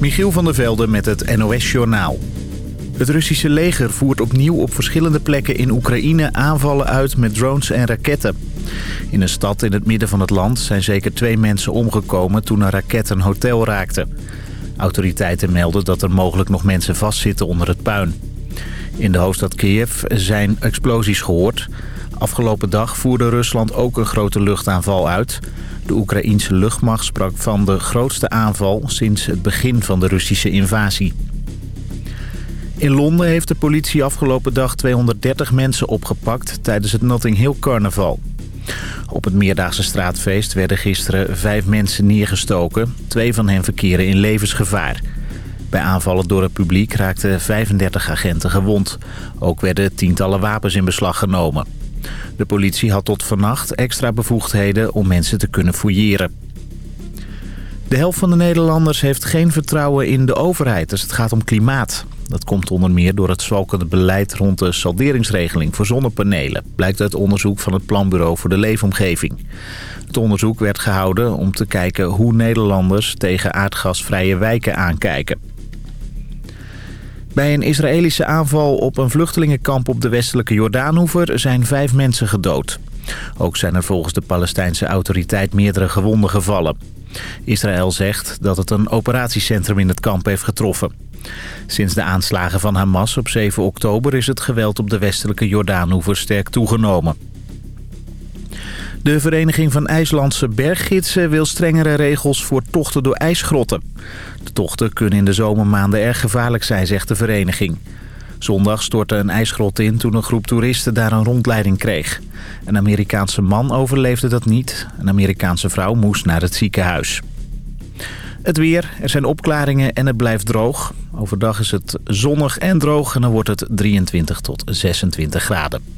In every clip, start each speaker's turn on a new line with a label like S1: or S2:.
S1: Michiel van der Velde met het NOS-journaal. Het Russische leger voert opnieuw op verschillende plekken in Oekraïne aanvallen uit met drones en raketten. In een stad in het midden van het land zijn zeker twee mensen omgekomen toen een raket een hotel raakte. Autoriteiten melden dat er mogelijk nog mensen vastzitten onder het puin. In de hoofdstad Kiev zijn explosies gehoord. Afgelopen dag voerde Rusland ook een grote luchtaanval uit. De Oekraïense luchtmacht sprak van de grootste aanval sinds het begin van de Russische invasie. In Londen heeft de politie afgelopen dag 230 mensen opgepakt tijdens het Notting Hill Carnaval. Op het Meerdaagse straatfeest werden gisteren vijf mensen neergestoken. Twee van hen verkeren in levensgevaar. Bij aanvallen door het publiek raakten 35 agenten gewond. Ook werden tientallen wapens in beslag genomen. De politie had tot vannacht extra bevoegdheden om mensen te kunnen fouilleren. De helft van de Nederlanders heeft geen vertrouwen in de overheid als het gaat om klimaat. Dat komt onder meer door het zwalkende beleid rond de salderingsregeling voor zonnepanelen. Blijkt uit onderzoek van het Planbureau voor de Leefomgeving. Het onderzoek werd gehouden om te kijken hoe Nederlanders tegen aardgasvrije wijken aankijken. Bij een Israëlische aanval op een vluchtelingenkamp op de westelijke Jordaanhoever zijn vijf mensen gedood. Ook zijn er volgens de Palestijnse autoriteit meerdere gewonden gevallen. Israël zegt dat het een operatiecentrum in het kamp heeft getroffen. Sinds de aanslagen van Hamas op 7 oktober is het geweld op de westelijke Jordaanhoever sterk toegenomen. De Vereniging van IJslandse Berggidsen wil strengere regels voor tochten door ijsgrotten. De tochten kunnen in de zomermaanden erg gevaarlijk zijn, zegt de vereniging. Zondag stortte een ijsgrot in toen een groep toeristen daar een rondleiding kreeg. Een Amerikaanse man overleefde dat niet. Een Amerikaanse vrouw moest naar het ziekenhuis. Het weer, er zijn opklaringen en het blijft droog. Overdag is het zonnig en droog en dan wordt het 23 tot 26 graden.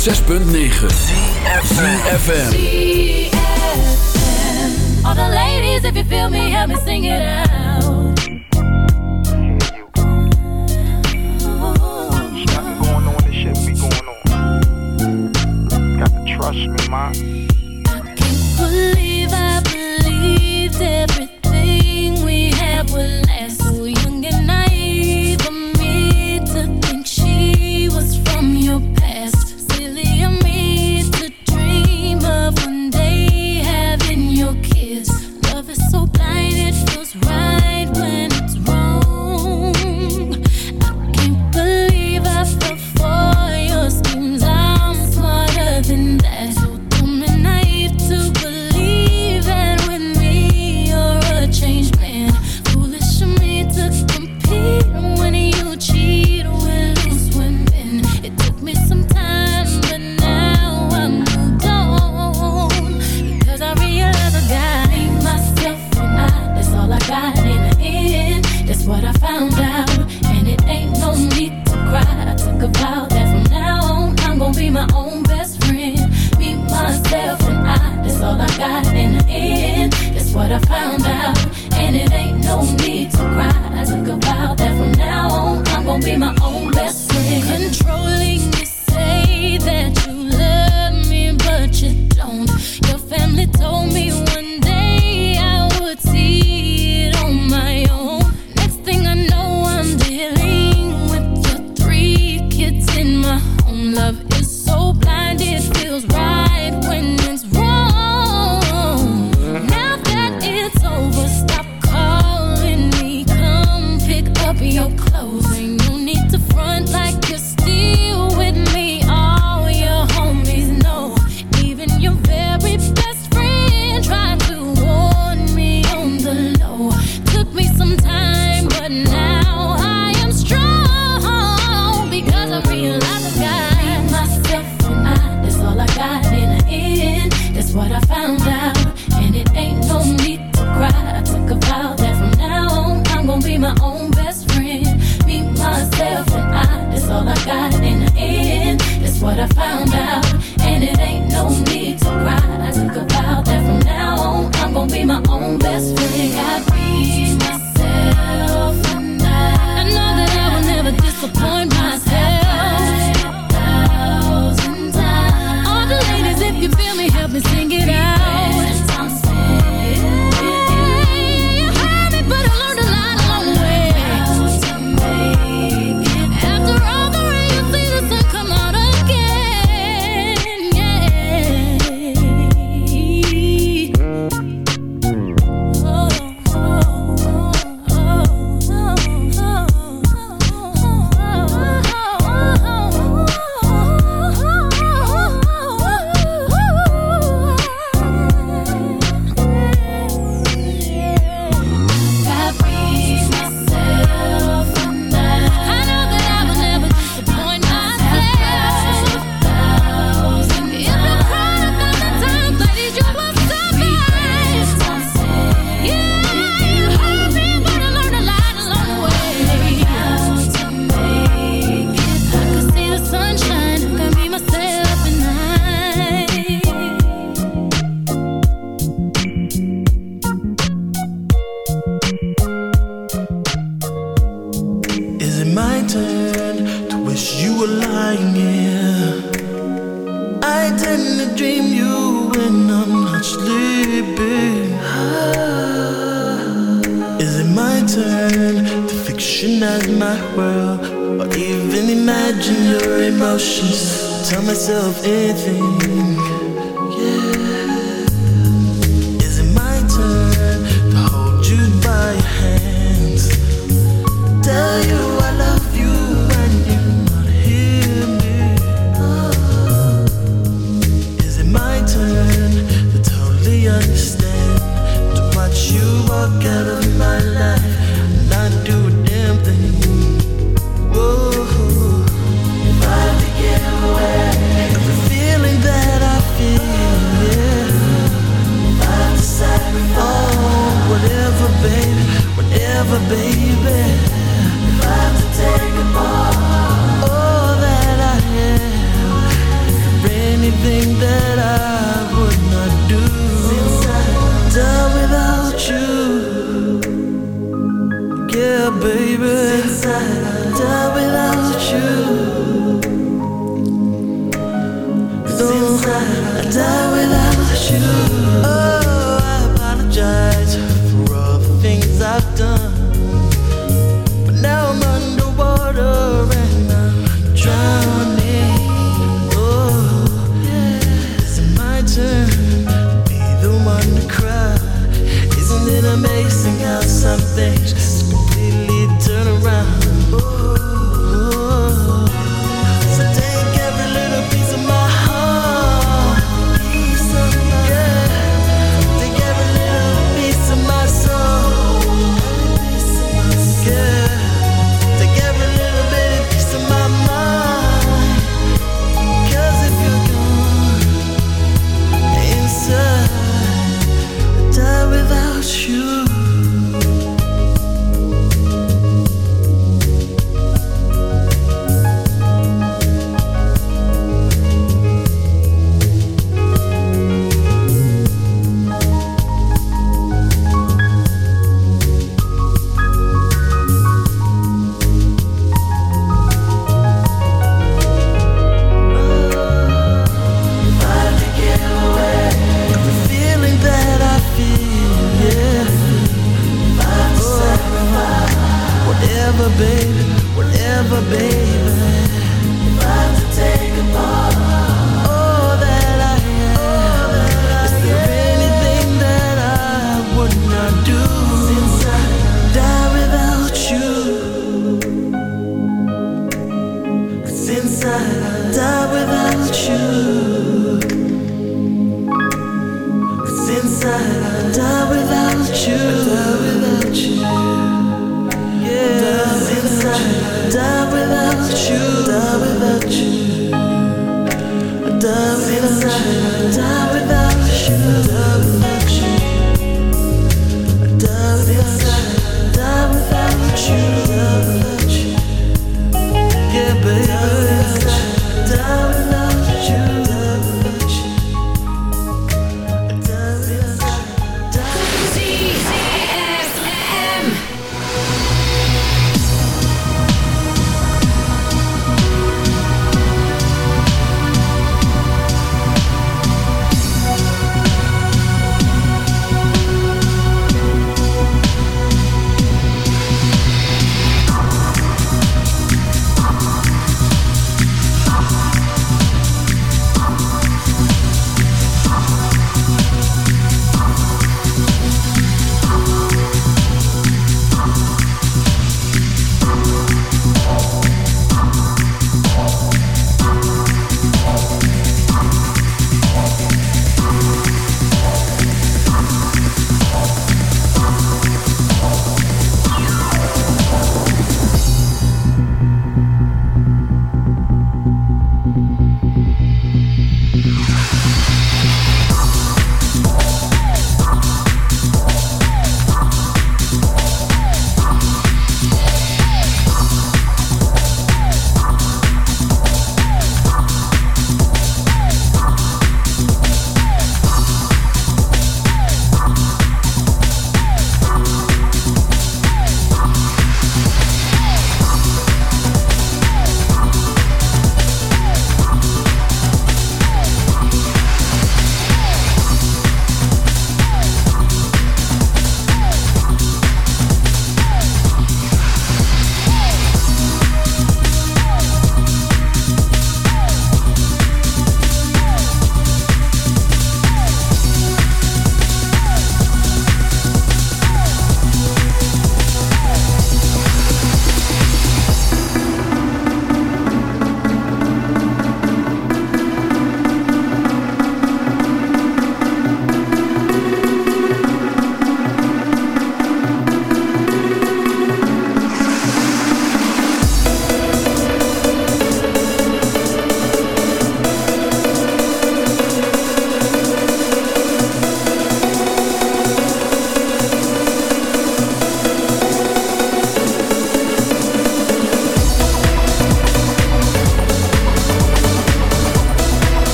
S2: 106.9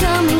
S3: coming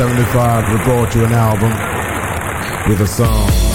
S4: 75 we
S5: brought you an album with a song.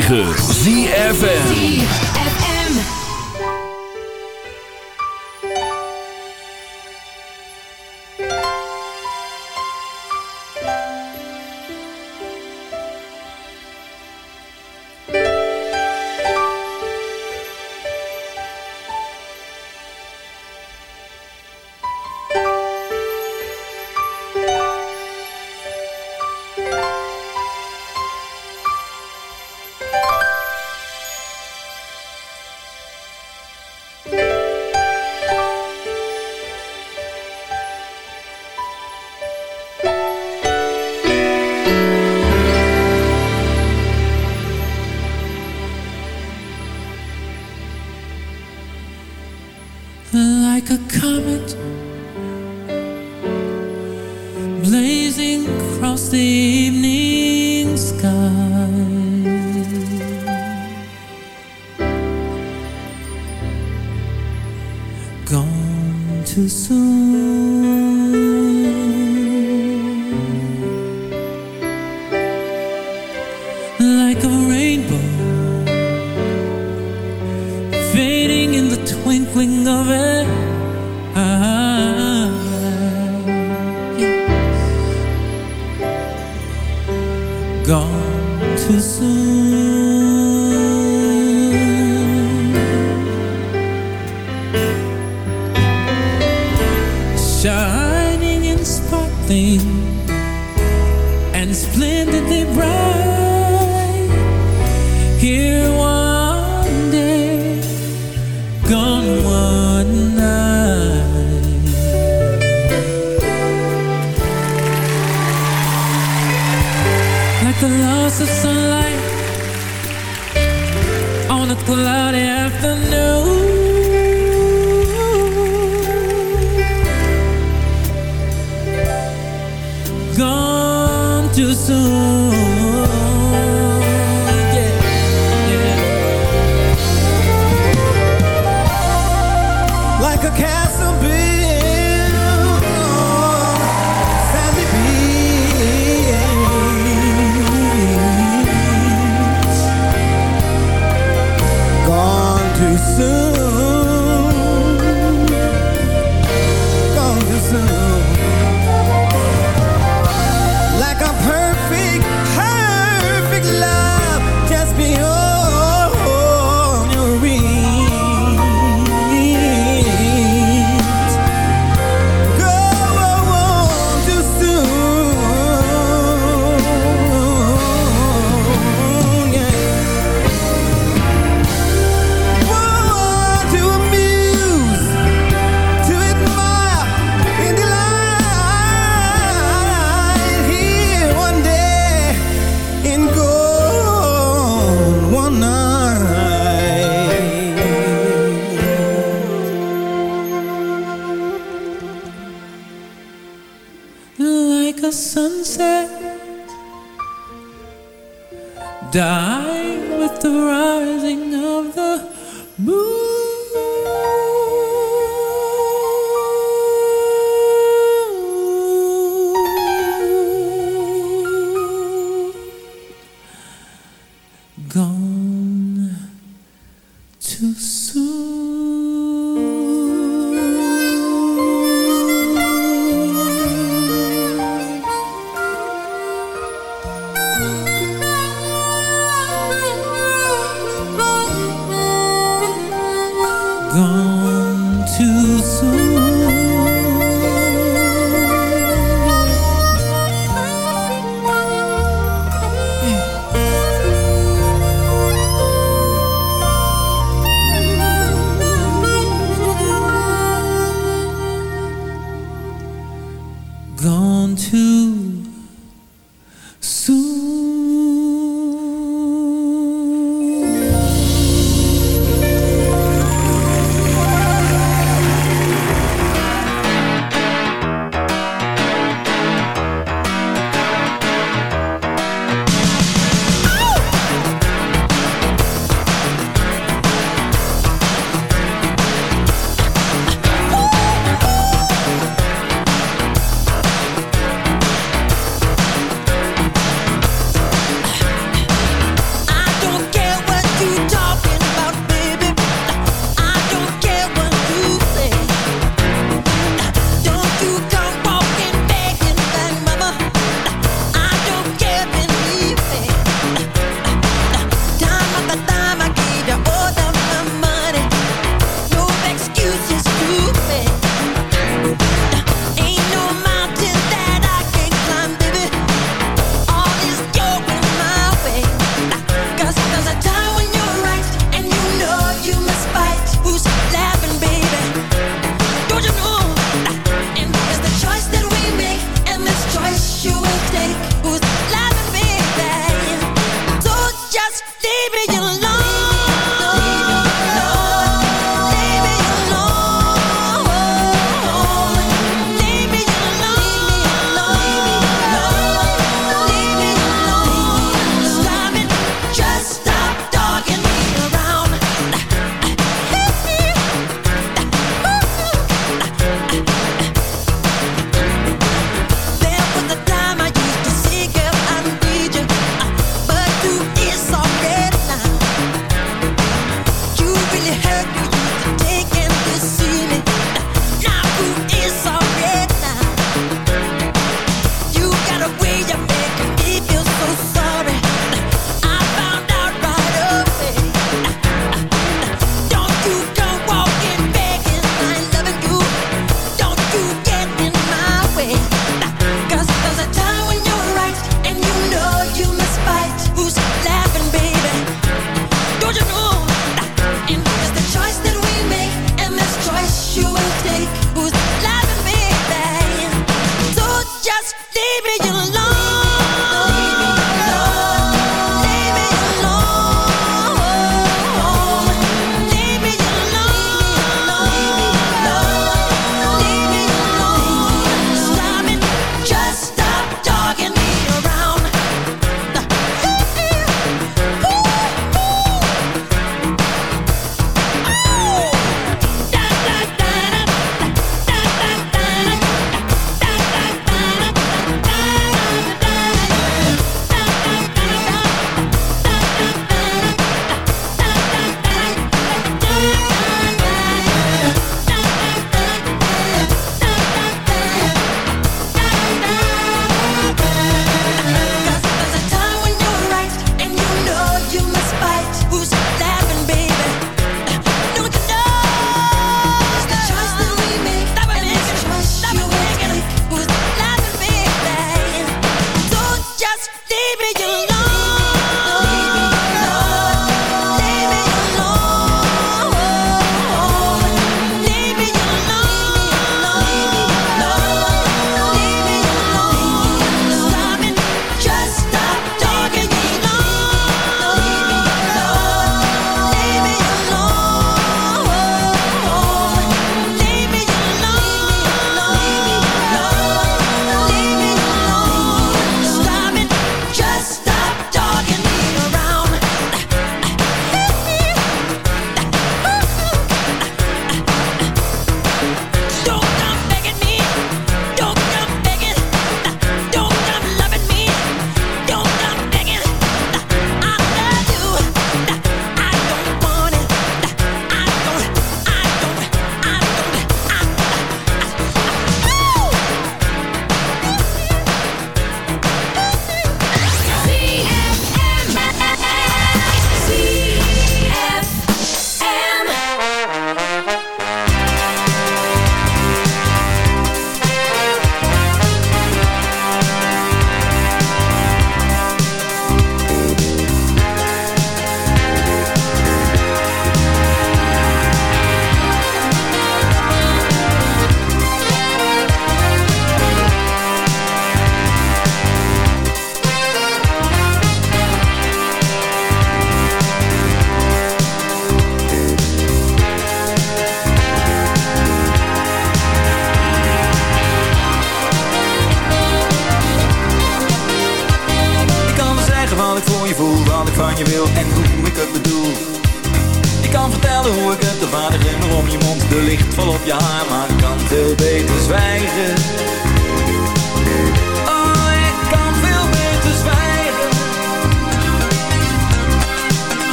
S6: 9. Gone too soon.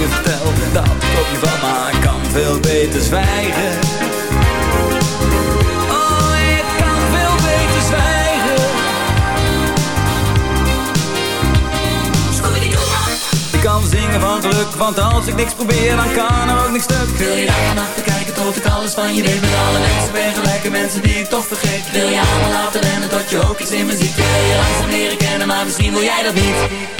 S7: Je vertel dat ik op je val, maar ik kan veel beter zwijgen. Oh, ik kan veel beter zwijgen. Ik kan zingen van geluk, want als ik niks probeer, dan kan er ook niks stuk.
S8: Wil je daar te kijken tot ik alles van je weet Met alle mensen ben gelijke mensen die ik toch vergeet Wil je allemaal laten rennen tot je ook iets in me ziet Wil je langzaam leren kennen, maar misschien wil jij dat niet